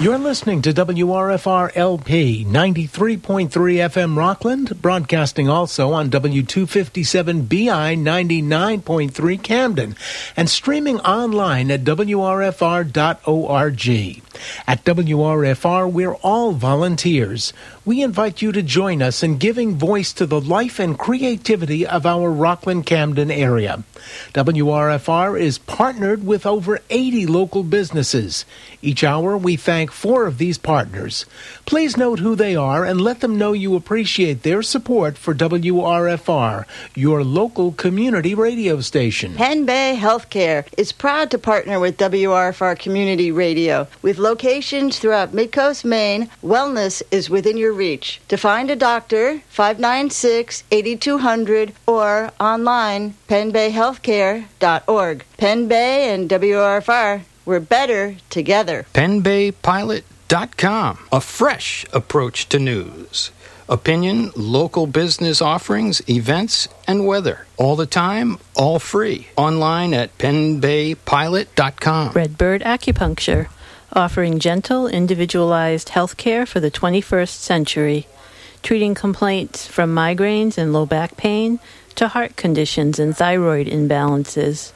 You're listening to WRFR LP 93.3 FM Rockland, broadcasting also on W257 BI 99.3 Camden, and streaming online at WRFR.org. At WRFR, we're all volunteers. We invite you to join us in giving voice to the life and creativity of our Rockland Camden area. WRFR is partnered with over 80 local businesses. Each hour, we thank four of these partners. Please note who they are and let them know you appreciate their support for WRFR, your local community radio station. Penn Bay Healthcare is proud to partner with WRFR Community Radio. With locations throughout Midcoast, Maine, wellness is within your reach. To find a doctor, 596 8200 or online, pennbayhealthcare.org. Penn Bay and WRFR, we're better together. PennBayPilot.com, a fresh approach to news. Opinion, local business offerings, events, and weather. All the time, all free. Online at PennBayPilot.com. Redbird Acupuncture, offering gentle, individualized health care for the 21st century, treating complaints from migraines and low back pain to heart conditions and thyroid imbalances.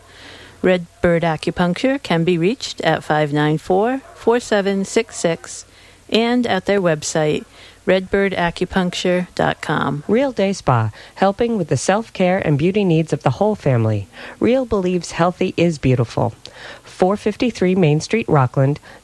Redbird Acupuncture can be reached at 594 4766 and at their website, redbirdacupuncture.com. Real Day Spa, helping with the self care and beauty needs of the whole family. Real believes healthy is beautiful. 453 Main Street, Rockland,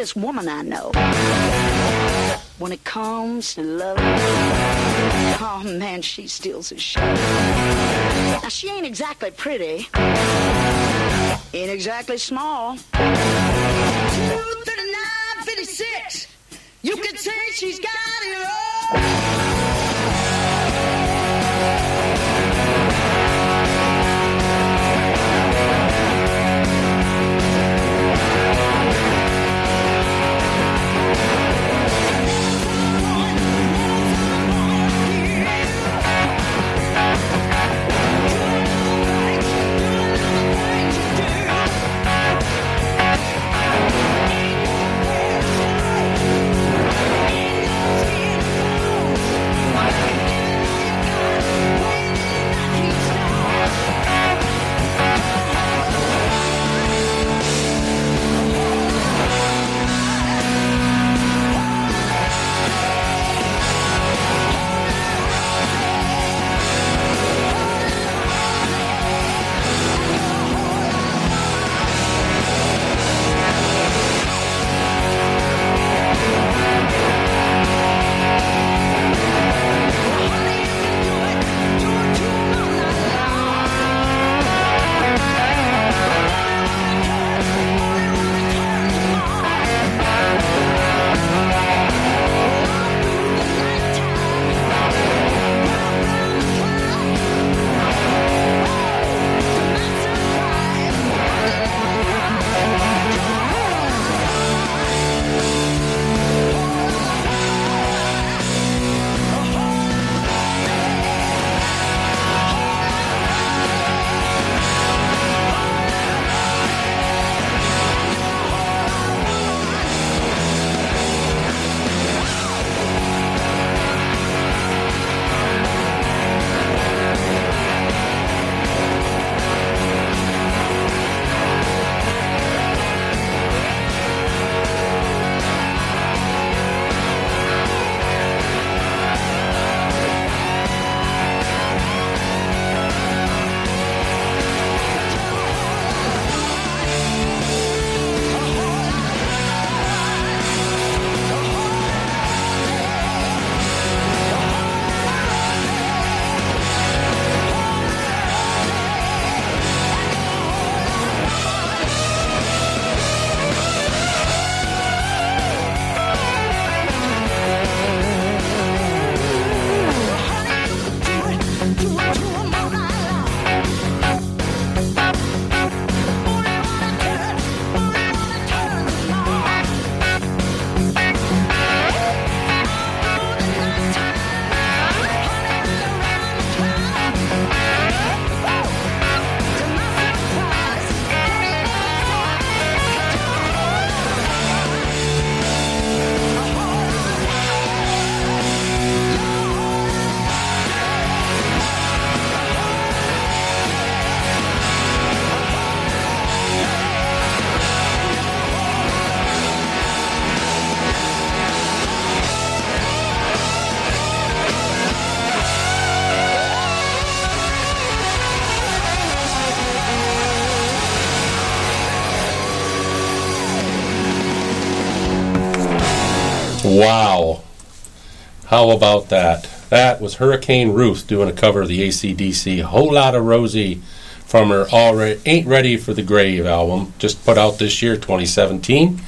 this woman I know. When it comes to love, oh man, she steals the show. Now she ain't exactly pretty, ain't exactly small. 239, 56. You could say she's got it all. How about that? That was Hurricane Ruth doing a cover of the ACDC Whole lot of Rosie from her Already Ain't Ready for the Grave album, just put out this year, 2017.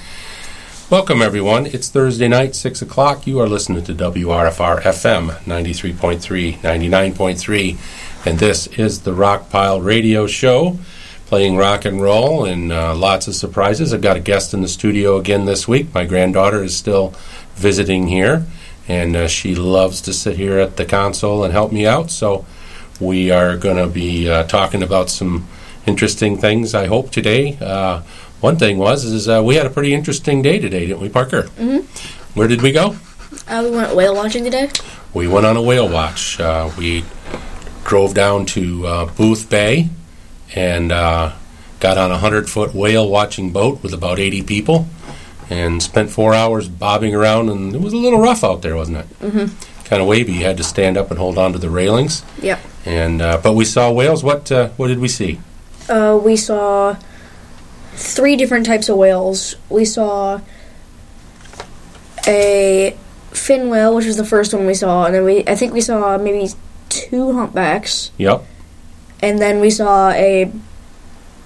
Welcome, everyone. It's Thursday night, 6 o'clock. You are listening to WRFR FM 93.3, 99.3, and this is the Rock Rockpile Radio Show, playing rock and roll and uh, lots of surprises. I've got a guest in the studio again this week. My granddaughter is still visiting here, and uh, she loves to sit here at the console and help me out. So we are going to be uh, talking about some interesting things, I hope, today. Uh, one thing was is uh, we had a pretty interesting day today, didn't we, Parker? Mm-hmm. Where did we go? Uh, we went whale watching today. We went on a whale watch. Uh, we drove down to uh, Booth Bay and uh, got on a hundred foot whale watching boat with about eighty people, and spent four hours bobbing around. And it was a little rough out there, wasn't it? Mm-hmm. Kind of wavy. You had to stand up and hold on to the railings. Yep. And uh, but we saw whales. What uh, what did we see? Uh, we saw three different types of whales. We saw a fin whale, which was the first one we saw, and then we I think we saw maybe two humpbacks, Yep. and then we saw a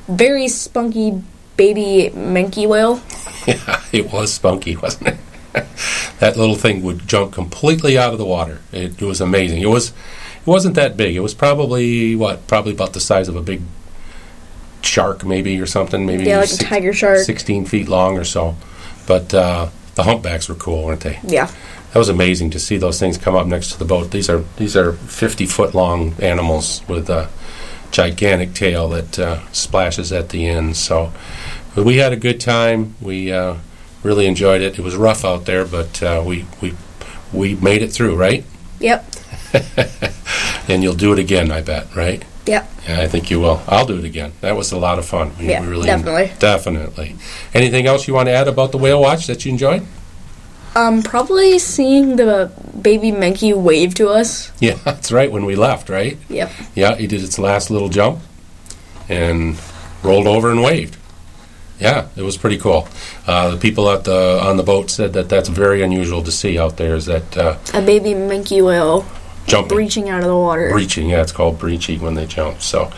very spunky baby minke whale. Yeah, it was spunky, wasn't it? that little thing would jump completely out of the water. It, was amazing. It was it wasn't that big. It was probably what probably about the size of a big shark, maybe or something. Maybe Yeah, like a tiger shark. sixteen feet long or so. But uh, the humpbacks were cool, weren't they? Yeah. That was amazing to see those things come up next to the boat. These are these are fifty foot long animals with a gigantic tail that uh, splashes at the end. So we had a good time. We uh, really enjoyed it. It was rough out there, but uh, we we we made it through, right? Yep. And you'll do it again, I bet, right? Yep. Yeah, I think you will. I'll do it again. That was a lot of fun. We, Yeah, we really definitely. definitely. Anything else you want to add about the whale watch that you enjoyed? Um, probably seeing the baby minke wave to us. Yeah, that's right. When we left, right? Yep. Yeah, he did its last little jump and rolled over and waved. Yeah, it was pretty cool. Uh, the people at the on the boat said that that's very unusual to see out there. Is that uh, A baby minke whale jumping, breaching out of the water. breaching? Yeah, it's called breaching when they jump. So,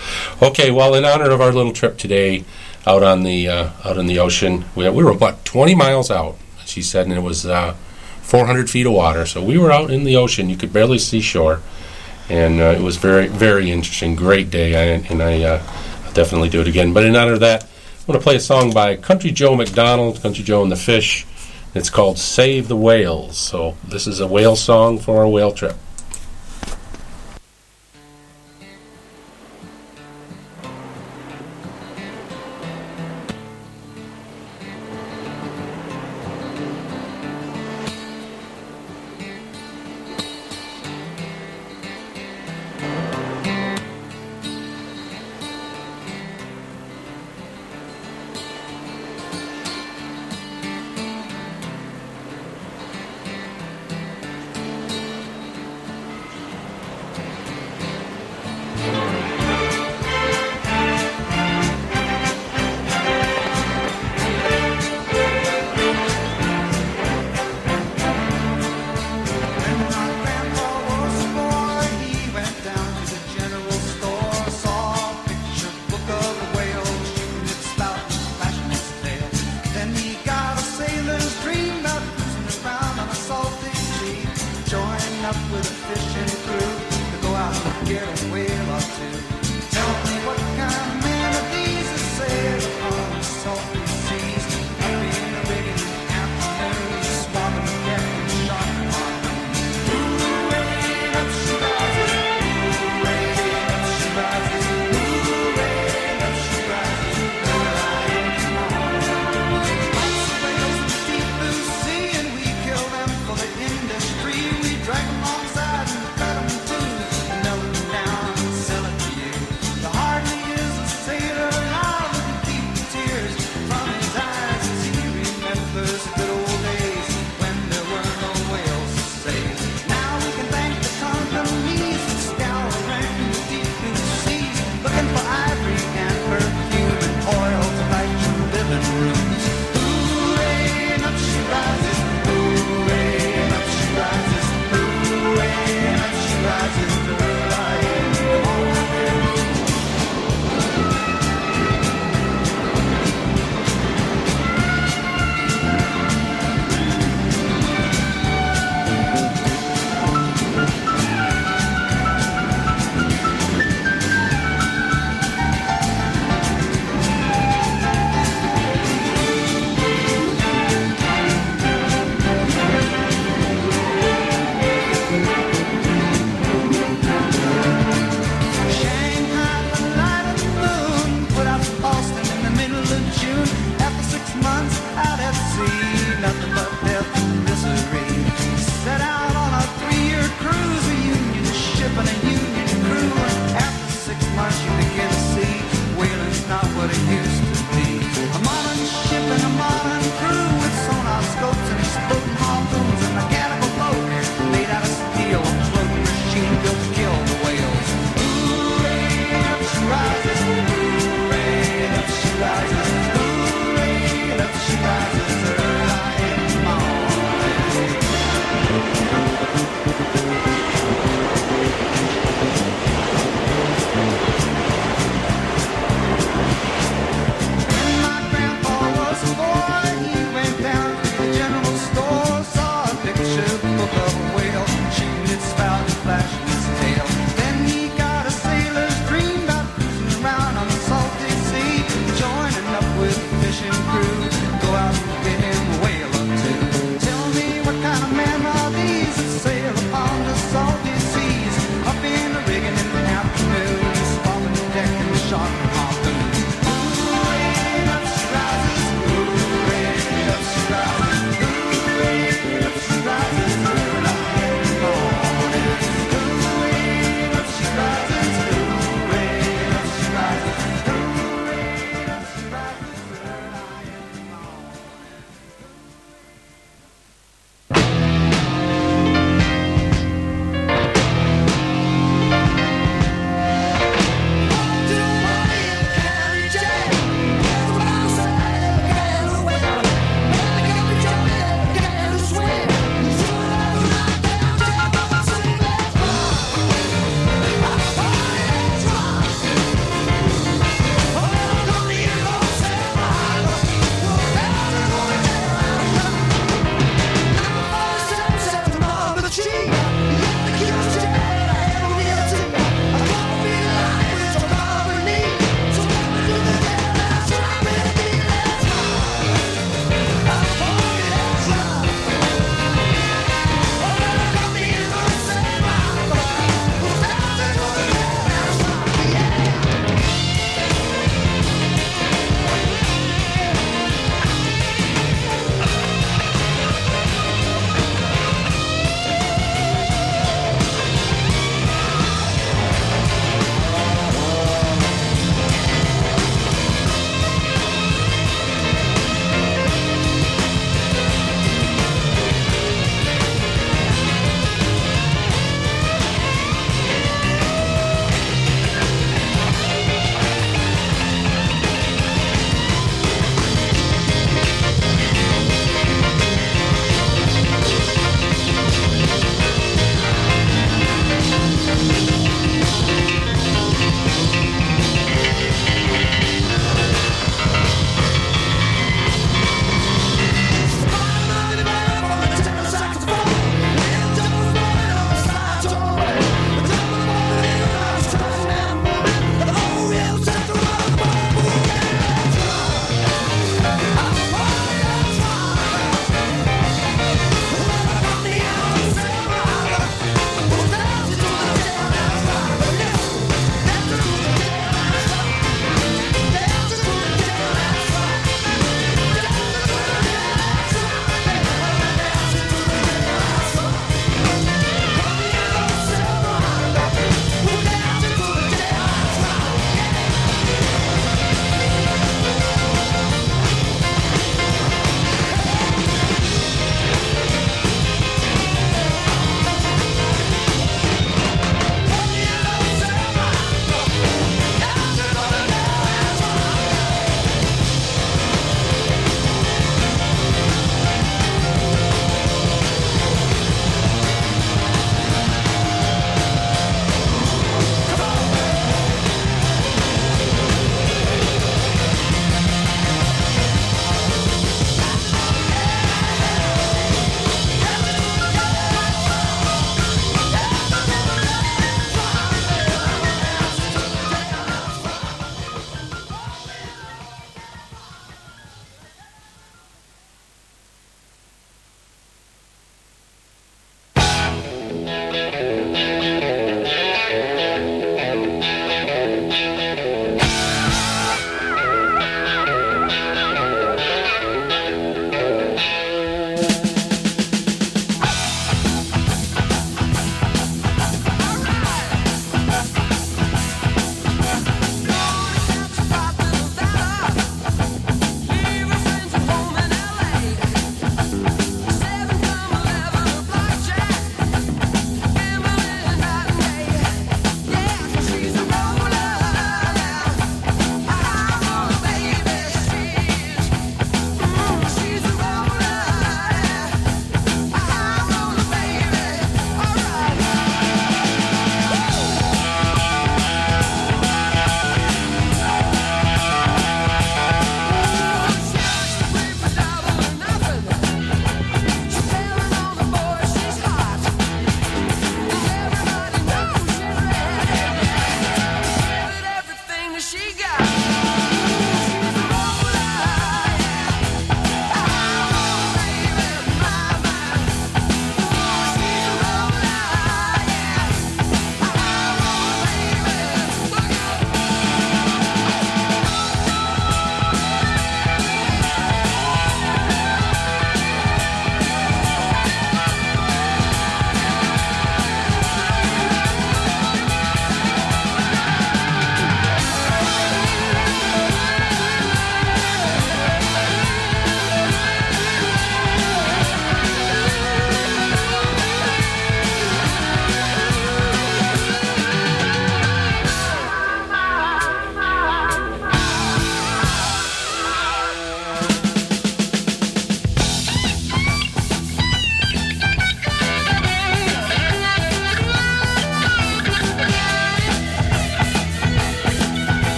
okay. Well, in honor of our little trip today, out on the uh, out in the ocean, we, we were about 20 miles out. She said, and it was uh, 400 feet of water. So we were out in the ocean. You could barely see shore, and uh, it was very very interesting. Great day, I, and I uh, I'll definitely do it again. But in honor of that, I'm going to play a song by Country Joe McDonald, Country Joe and the Fish. It's called "Save the Whales." So this is a whale song for our whale trip.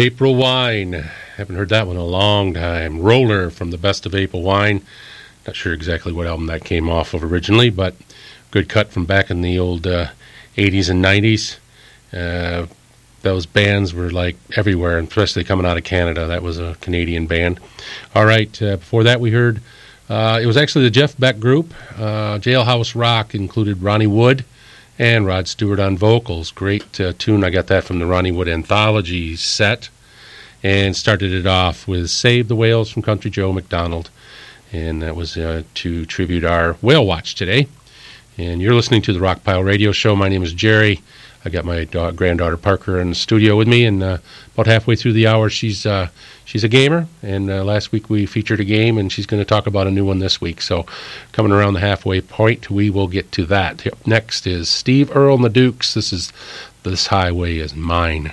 April Wine. Haven't heard that one in a long time. Roller from the Best of April Wine. Not sure exactly what album that came off of originally, but good cut from back in the old uh, 80s and 90s. Uh, those bands were like everywhere, especially coming out of Canada. That was a Canadian band. All right, uh, before that, we heard uh, it was actually the Jeff Beck group. Uh, Jailhouse Rock included Ronnie Wood and Rod Stewart on vocals. Great uh, tune. I got that from the Ronnie Wood Anthology set. And started it off with Save the Whales from Country Joe McDonald. And that was uh, to tribute our whale watch today. And you're listening to the Rockpile Radio Show. My name is Jerry. I got my granddaughter Parker in the studio with me, and uh, about halfway through the hour, she's she's a gamer. And uh, last week we featured a game, and she's going to talk about a new one this week. So, coming around the halfway point, we will get to that. Next is Steve Earle and the Dukes. This is This Highway is Mine.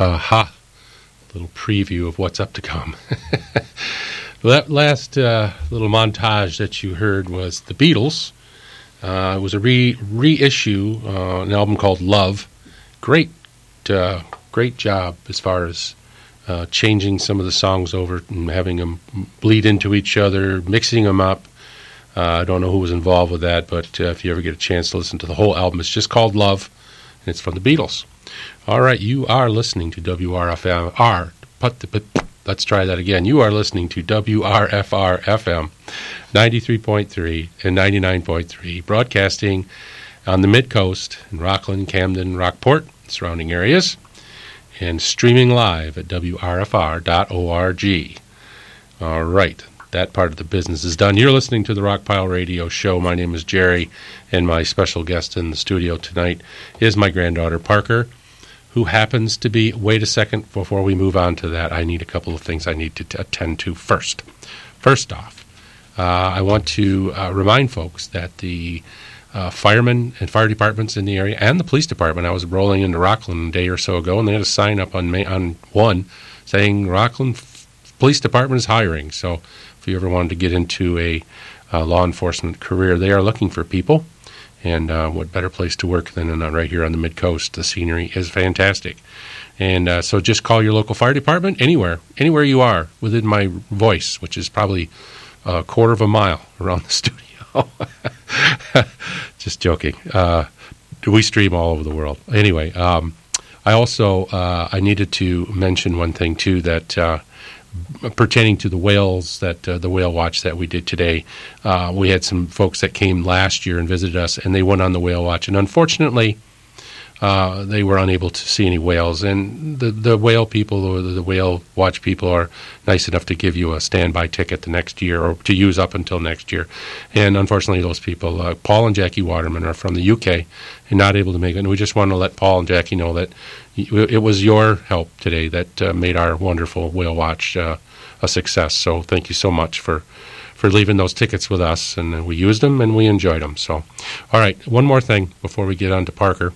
Aha. Little preview of what's up to come. that last uh, little montage that you heard was the Beatles. Uh, it was a re reissue, uh, an album called Love. Great, great job as far as changing some of the songs over and having them bleed into each other, mixing them up. I don't know who was involved with that, but if you ever get a chance to listen to the whole album, it's just called Love, and it's from the Beatles. All right, you are listening to WRFR. Let's try that again. You are listening to WRFR FM 93.3 and 99.3, broadcasting on the Mid Coast in Rockland, Camden, Rockport, surrounding areas, and streaming live at WRFR.org. All right, that part of the business is done. You're listening to the Rockpile Radio Show. My name is Jerry, and my special guest in the studio tonight is my granddaughter, Parker, who happens to be. Wait a second before we move on to that. I need a couple of things I need to attend to first. First off, uh, I want to uh, remind folks that the uh, firemen and fire departments in the area and the police department. I was rolling into Rockland a day or so ago, and they had a sign up on, May, on one saying Rockland Police Department is hiring. So if you ever wanted to get into a uh, law enforcement career, they are looking for people. And uh, what better place to work than right here on the mid coast? The scenery is fantastic. And uh, so just call your local fire department anywhere, anywhere you are within my voice, which is probably a quarter of a mile around the studio. Just joking. Uh, we stream all over the world. Anyway, um, I also I needed to mention one thing too that pertaining to the whales that uh, the whale watch that we did today. Uh, we had some folks that came last year and visited us, and they went on the whale watch, and unfortunately uh, they were unable to see any whales. And the, the whale people or the, the whale watch people are nice enough to give you a standby ticket the next year or to use up until next year. And unfortunately, those people, uh, Paul and Jackie Waterman, are from the UK and not able to make it. And we just want to let Paul and Jackie know that it was your help today that uh, made our wonderful whale watch uh, a success. So thank you so much for for leaving those tickets with us, and we used them and we enjoyed them. So, all right, one more thing before we get on to Parker.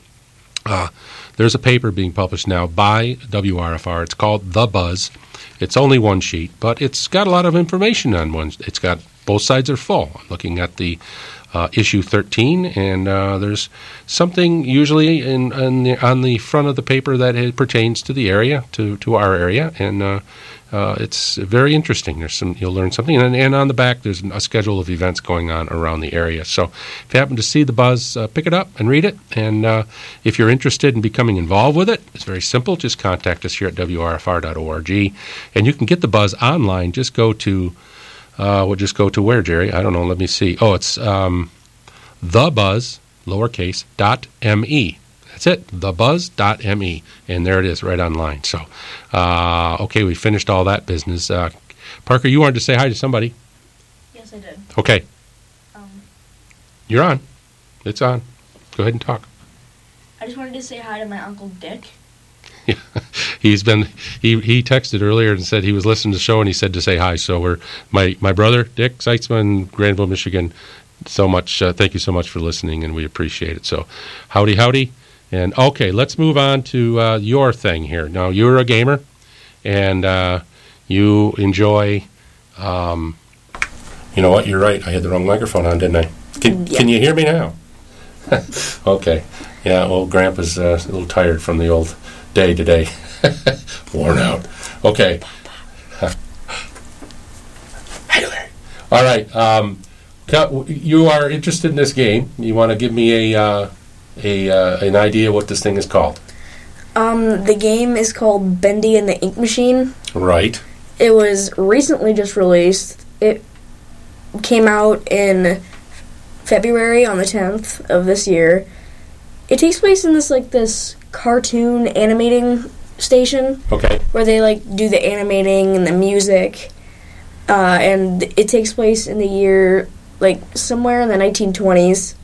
Uh, there's a paper being published now by WRFR. It's called The Buzz. It's only one sheet, but it's got a lot of information on one. It's got both sides are full. I'm looking at the uh, issue 13, and uh, there's something usually in, in the, on the front of the paper that pertains to the area, to, to our area, and uh, it's very interesting. There's some you'll learn something, and, and on the back there's a schedule of events going on around the area. So if you happen to see the buzz, uh, pick it up and read it. And uh, if you're interested in becoming involved with it, it's very simple. Just contact us here at wrfr.org, and you can get the buzz online. Just go to uh, we'll just go to where Jerry? I don't know. Let me see. Oh, it's um, the buzz lowercase dot me. That's it, thebuzz.me. And there it is right online. So, uh, okay, we finished all that business. Uh, Parker, you wanted to say hi to somebody. Yes, I did. Okay. Um, You're on. It's on. Go ahead and talk. I just wanted to say hi to my Uncle Dick. Yeah, he's been he he texted earlier and said he was listening to the show and he said to say hi. So we're my my brother Dick Seitzman, Grandville, Michigan. So much, uh, thank you so much for listening, and we appreciate it. So, howdy, howdy. And okay, let's move on to uh, your thing here. Now, you're a gamer, and uh, you enjoy. Um, you know what? You're right. I had the wrong microphone on, didn't I? Can, can you hear me now? okay. Yeah, well, Grandpa's uh, a little tired from the old day today. Worn out. Okay. hey, Larry. All right. Um, you are interested in this game. You want to give me a uh, a uh, an idea what this thing is called? Um, the game is called Bendy and the Ink Machine. Right. It was recently just released. It came out in February on the 10th of this year. It takes place in this like this cartoon animating station. Okay. Where they like do the animating and the music. Uh, and it takes place in the year like somewhere in the 1920s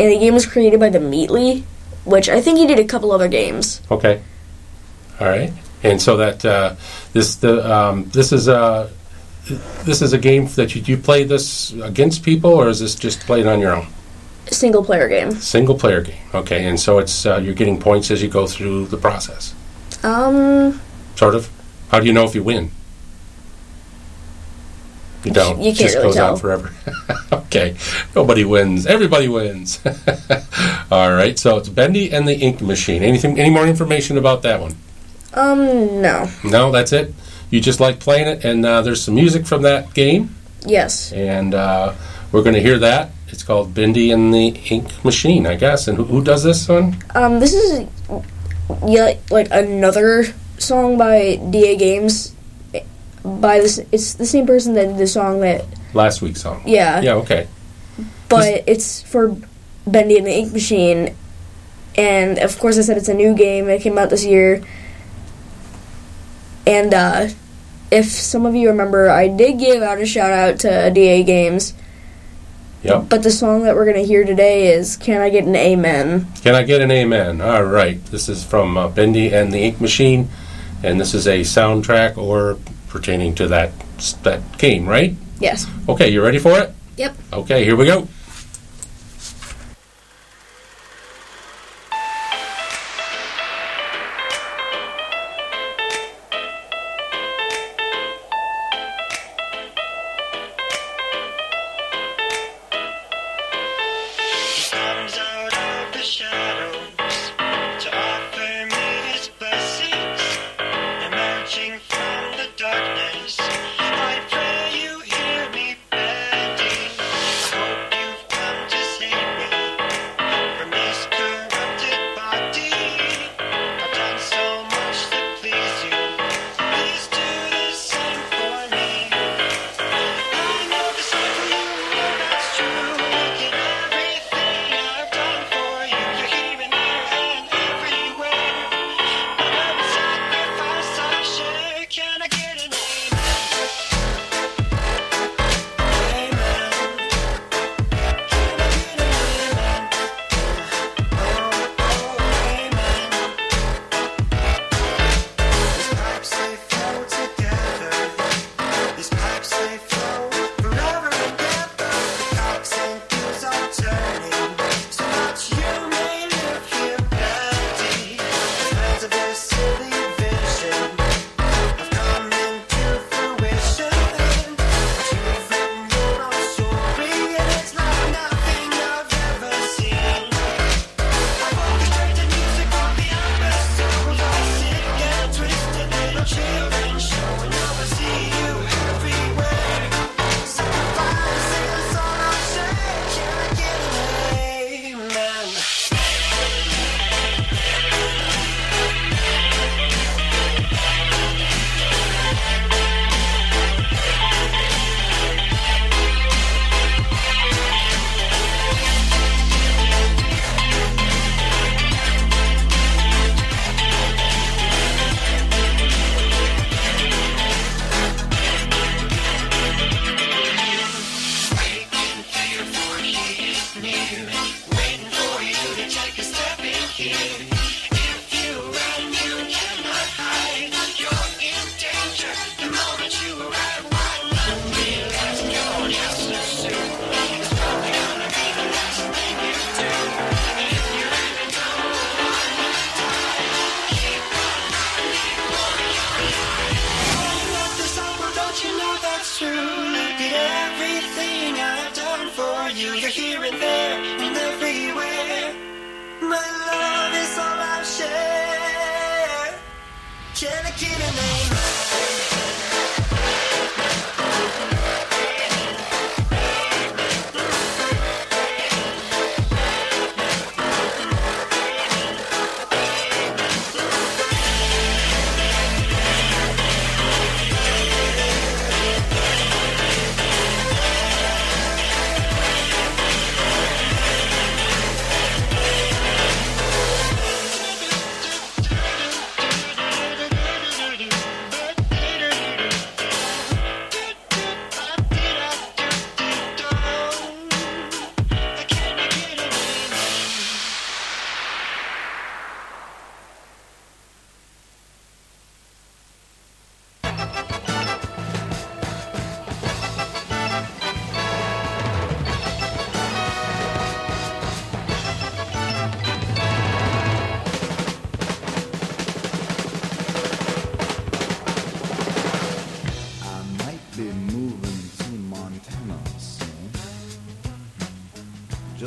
and the game was created by the Meatly, which I think he did a couple other games. Okay. All right. And so that uh, this the um, this is a this is a game that you, you play this against people, or is this just played on your own? Single player game. Single player game. Okay. And so it's uh, you're getting points as you go through the process. Um, Sort of. How do you know if you win? You don't. You can't Just really goes tell. on forever. okay. Nobody wins. Everybody wins. All right. So it's Bendy and the Ink Machine. Anything? Any more information about that one? um, no. No, that's it. You just like playing it, and uh, there's some music from that game, Yes. and uh, we're going to hear that. It's called Bendy and the Ink Machine, I guess. And who, who does this one? Um, this is yeah, like another song by DA Games. By this, it's the same person that did the song that Last week's song. yeah, Yeah. Okay. but it's for Bendy and the Ink Machine, and of course I said it's a new game. It came out this year, and uh, if some of you remember, I did give out a shout out to DA Games. Yep. But the song that we're gonna hear today is "Can I Get an Amen?" Can I get an amen? All right. This is from uh, Bendy and the Ink Machine, and this is a soundtrack or pertaining to that that game, right? Yes. Okay, you ready for it? Yep. Okay, here we go.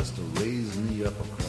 just to raise me up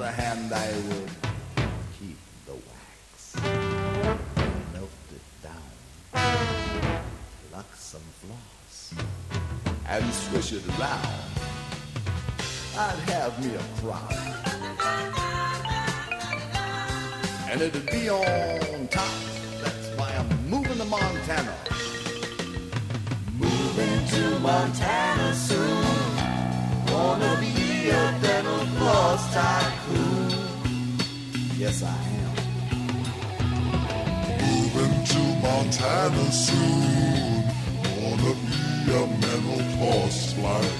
other hand, I would keep the wax, melt it down, like some floss, and swish it around. I'd have me a crop, and it'd be on Montana soon. Gonna be a menopause like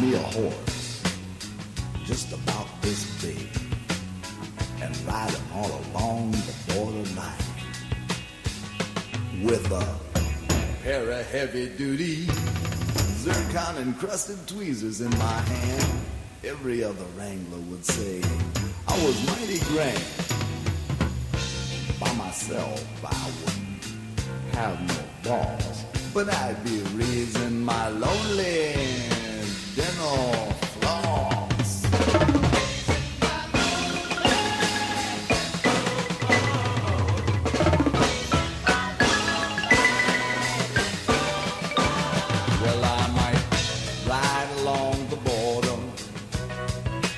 me a horse just about this big and ride him all along the borderline with a pair of heavy duty zircon encrusted tweezers in my hand. Every other wrangler would say I was mighty grand. By myself, I wouldn't have no balls, but I'd be raising my lonely Well, I might ride along the border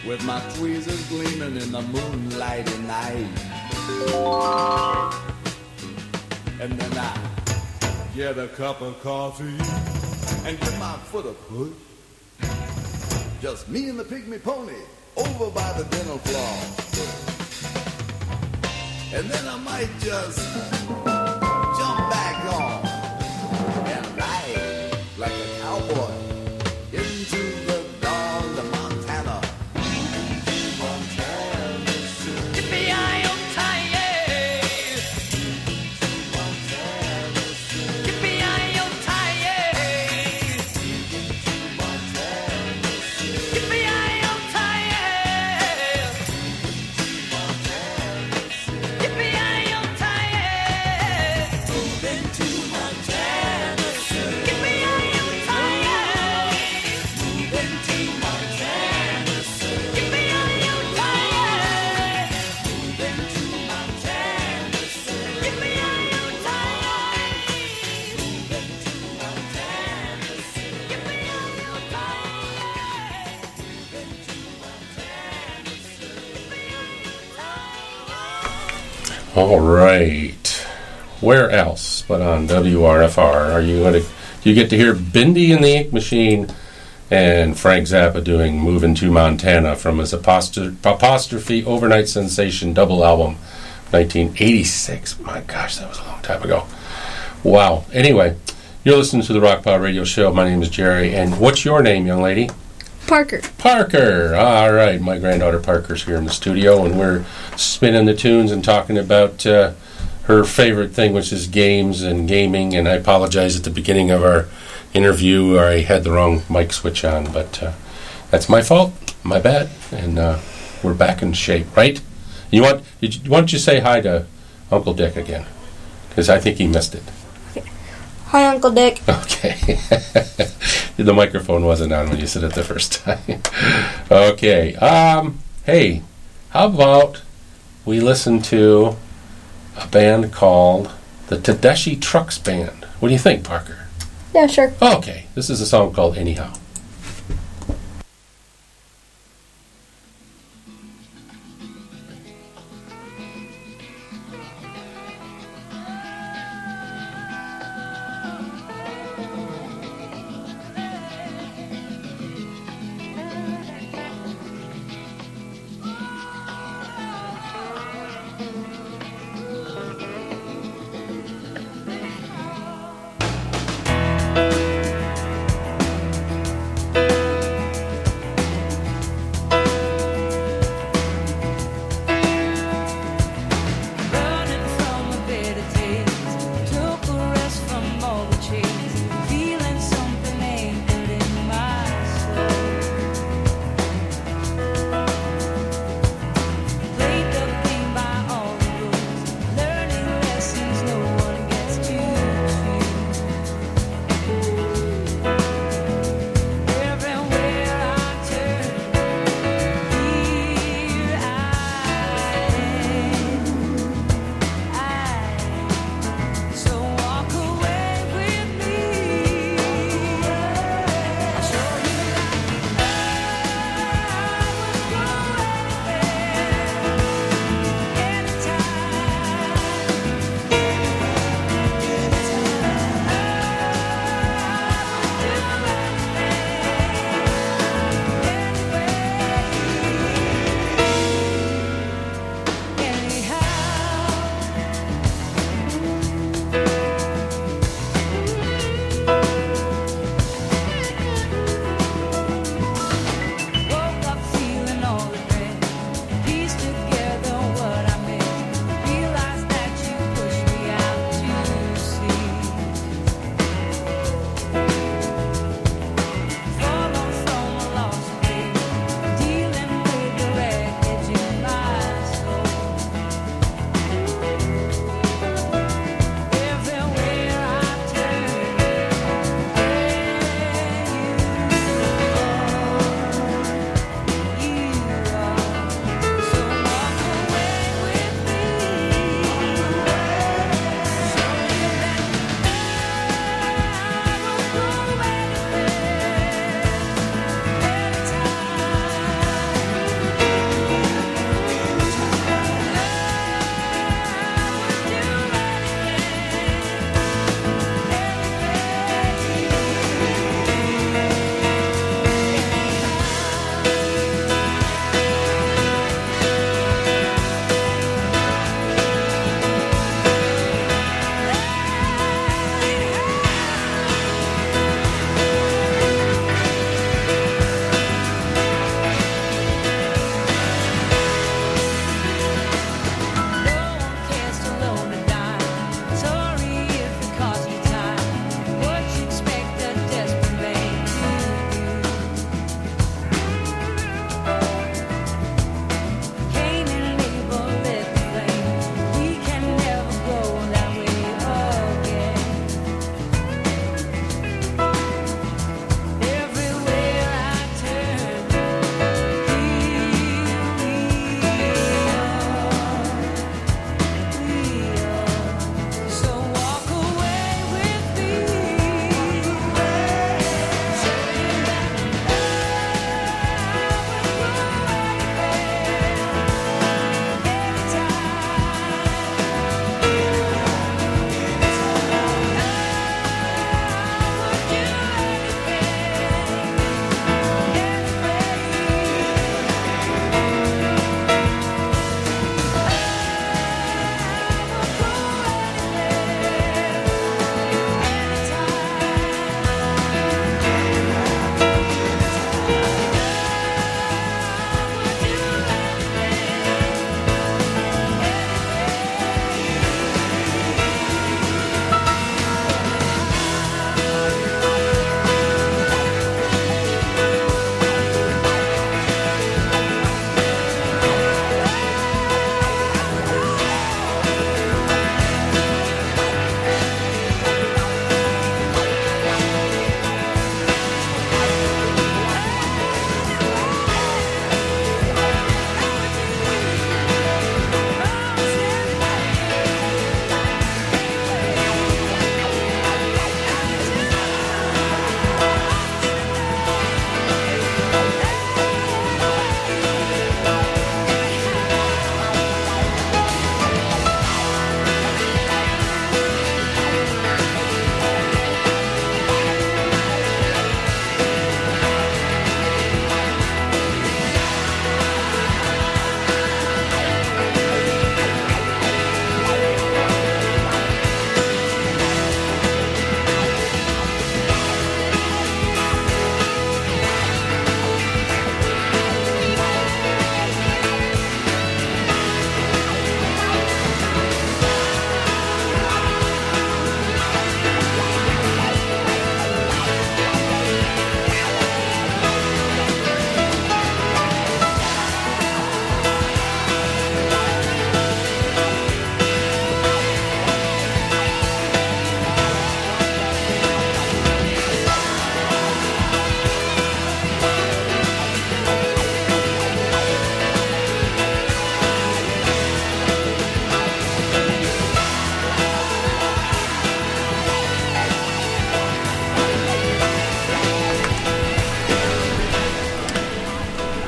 with my tweezers gleaming in the moonlighty night. And then I get a cup of coffee and get my foot a push. Just me and the pygmy pony over by the dental floss. And then I might just jump back on All right. Where else but on WRFR are you going to? You get to hear Bendy and the Ink Machine and Frank Zappa doing "Moving to Montana" from his apostrophe, apostrophe overnight sensation double album, 1986. My gosh, that was a long time ago. Wow. Anyway, you're listening to the Rock Pile Radio Show. My name is Jerry, and what's your name, young lady? Parker. Parker. All right, my granddaughter Parker's here in the studio, and we're spinning the tunes and talking about uh, her favorite thing, which is games and gaming. And I apologize at the beginning of our interview, I had the wrong mic switch on, but uh, that's my fault, my bad, and uh, we're back in shape, right? You want? You, why don't you say hi to Uncle Dick again? Because I think he missed it. Hi, Uncle Dick. Okay. the microphone wasn't on when you said it the first time. okay. Um, hey, how about we listen to a band called the Tedeschi Trucks Band? What do you think, Parker? Yeah, sure. Okay. This is a song called Anyhow.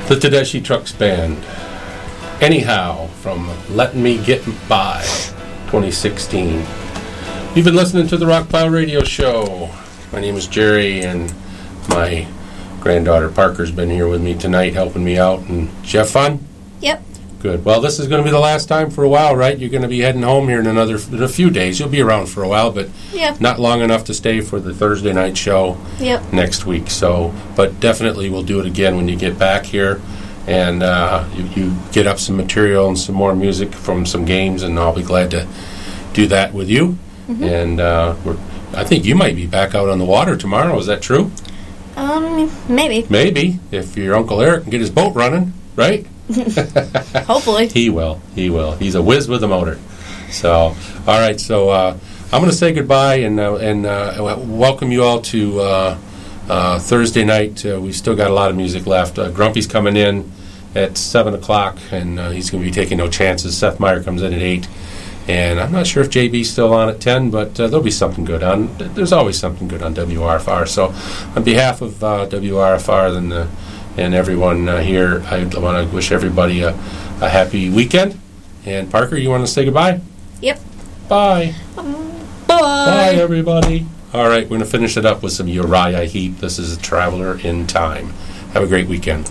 The Tedeschi Trucks Band. Anyhow, from Letting Me Get By 2016. You've been listening to the Rock Pile Radio Show. My name is Jerry, and my granddaughter Parker's been here with me tonight helping me out. And Jeff, fun? Yep. Good. Well, this is going to be the last time for a while, right? You're going to be heading home here in another in a few days. You'll be around for a while, but not long enough to stay for the Thursday night show Yep. next week. So, but definitely we'll do it again when you get back here, and uh, you, you get up some material and some more music from some games, and I'll be glad to do that with you. And uh, we're, I think you might be back out on the water tomorrow. Is that true? Um, maybe. Maybe if your Uncle Eric can get his boat running, right? Hopefully. He will. He will. He's a whiz with a motor. So, all right. So uh, I'm going to say goodbye and uh, and uh, welcome you all to uh, uh, Thursday night. Uh, we still got a lot of music left. Grumpy's coming in at seven o'clock, and he's going to be taking no chances. Seth Meyer comes in at eight. And I'm not sure if JB's still on at 10, but uh, there'll be something good on. There's always something good on WRFR. So, on behalf of uh, WRFR and, the, and everyone uh, here, I want to wish everybody a, a happy weekend. And Parker, you want to say goodbye? Yep. Bye. Bye. Bye, everybody. All right, we're going to finish it up with some Uriah Heep. This is a Traveler in Time. Have a great weekend.